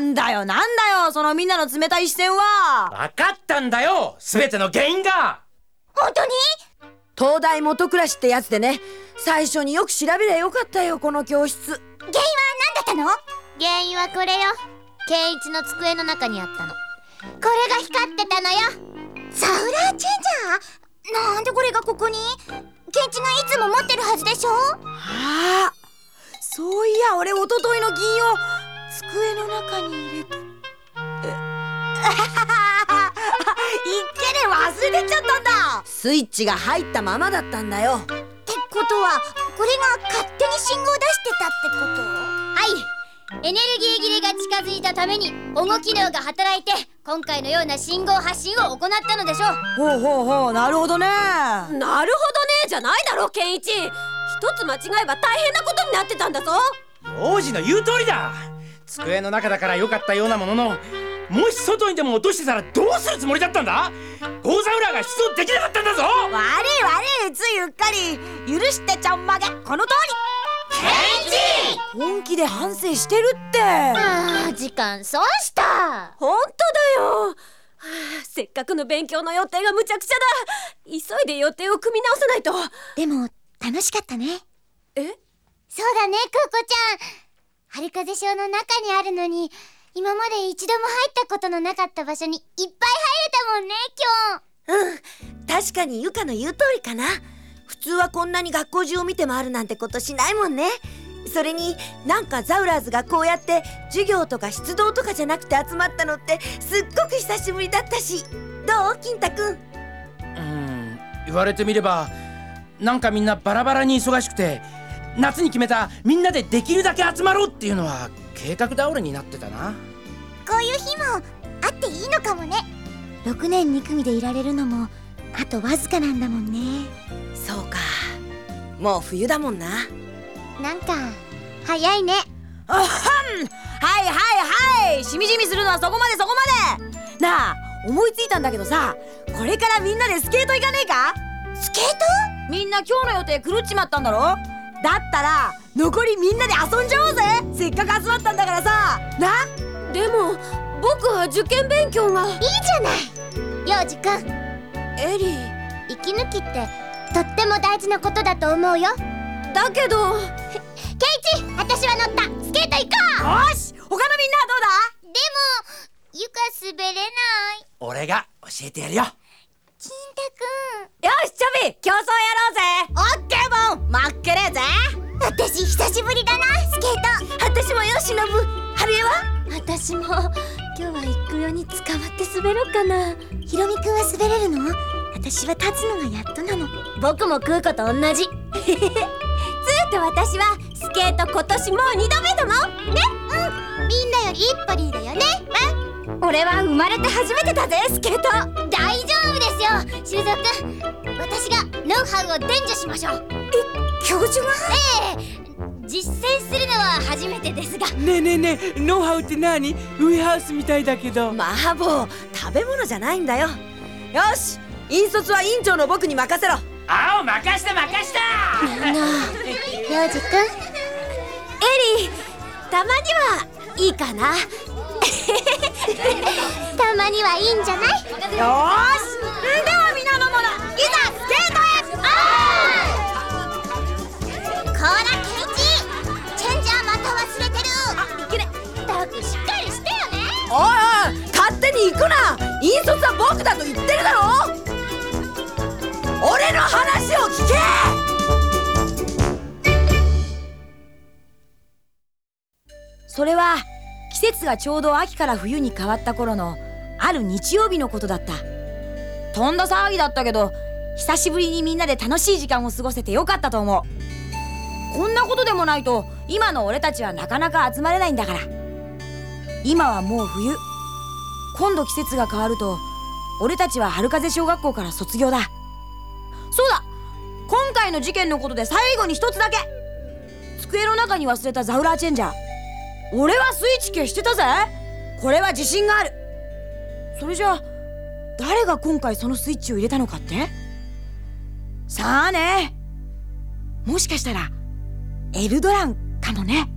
なんだよなんだよそのみんなの冷たい視線は。分かったんだよ全ての原因が。本当に？東大元暮らしってやつでね最初によく調べりゃよかったよこの教室。原因は何だったの？原因はこれよ。圭一の机の中にあったの。これが光ってたのよ。サウラーチェンジャー？なんでこれがここに？ケンチがいつも持ってるはずでしょ？ああそういや俺おとといの銀を机の中に入れていっけね忘れてちゃったんだ。スイッチが入ったままだったんだよ。ってことはこれが勝手に信号出してたってこと？はい。エネルギー切れが近づいたために保護機能が働いて今回のような信号発信を行ったのでしょう。ほうほうほうなるほどね。なるほどね。じゃないだろケンイチ。一つ間違えば大変なことになってたんだぞ。王子の言う通りだ机の中だから良かったようなもののもし外にでも落としてたらどうするつもりだったんだ？ゴーザウラーが出動できなかったんだぞ！悪い悪いついうっかり許してちょんまげ。この通り。本気で反省してるって。ああ時間損した。本当だよ、はあ、せっかくの勉強の予定がむちゃくちゃだ。急いで予定を組み直さないと。でも楽しかったね。え？そうだねクーコちゃん春風賞の中にあるのに今まで一度も入ったことのなかった場所にいっぱい入れたもんねうん確かにゆかの言う通りかな。普通はこんなに学校中を見て回るなんてことしないもんね。それになんかザウラーズがこうやって授業とか出動とかじゃなくて集まったのってすっごく久しぶりだったし。どう金太くん？うん言われてみればなんかみんなバラバラに忙しくて夏に決めたみんなでできるだけ集まろうっていうのは計画倒れになってたな。こういう日もあっていいのかもね。6年2組でいられるのもあとわずかなんだもんね。そうか。もう冬だもんな。なんか早いね。あはん。はいはいはい。しみじみするのはそこまでそこまで。なあ思いついたんだけどさこれからみんなでスケート行かねえか？スケート？みんな今日の予定狂っちまったんだろ？だったら残りみんなで遊んじゃおうぜ。せっかく集まったんだからさ。なでも僕は受験勉強が。いいじゃない。陽次くんエリ息抜きってとっても大事なことだと思うよ。だけど。ケイチ私は乗った。スケート行こう。よし！他のみんなはどうだ？でもゆか滑れない。俺が教えてやるよ。金太くんよしチョビ競争やろうぜ。オッケーボン。負けねえぜ私久しぶりだなスケート。私もよしのぶ。春江は？私も。今日は一空用に捕まって滑ろうかな。ひろみくんは滑れるの？私は立つのがやっとなの。僕も空子と同じ。ずーっと私はスケート今年もう二度目だもん。ね？みんなより一歩リードよね。俺は生まれて初めてだぜスケート。大丈夫ですよ修造くん。私がノウハウを伝授しましょう教授がええ。実践するのは初めてですが。ねえねえねえノウハウって何？ウエハースみたいだけど。マーボー食べ物じゃないんだよ。よし引率は委員長の僕に任せろ。あお任した任した。陽次くんエリーたまにはいいかな？たまにはいいんじゃない？よーに行くな。引率は僕だと言ってるだろ俺の話を聞け。それは季節がちょうど秋から冬に変わった頃のある日曜日のことだった。とんだ騒ぎだったけど久しぶりにみんなで楽しい時間を過ごせてよかったと思う。こんなことでもないと今の俺たちはなかなか集まれないんだから。今はもう冬。今度季節が変わると俺たちは春風小学校から卒業だ。そうだ今回の事件のことで最後に一つだけ。机の中に忘れたザウラーチェンジャー。俺はスイッチ消してたぜ。これは自信がある。それじゃあ誰が今回そのスイッチを入れたのかって？さあね。もしかしたらエルドランかもね。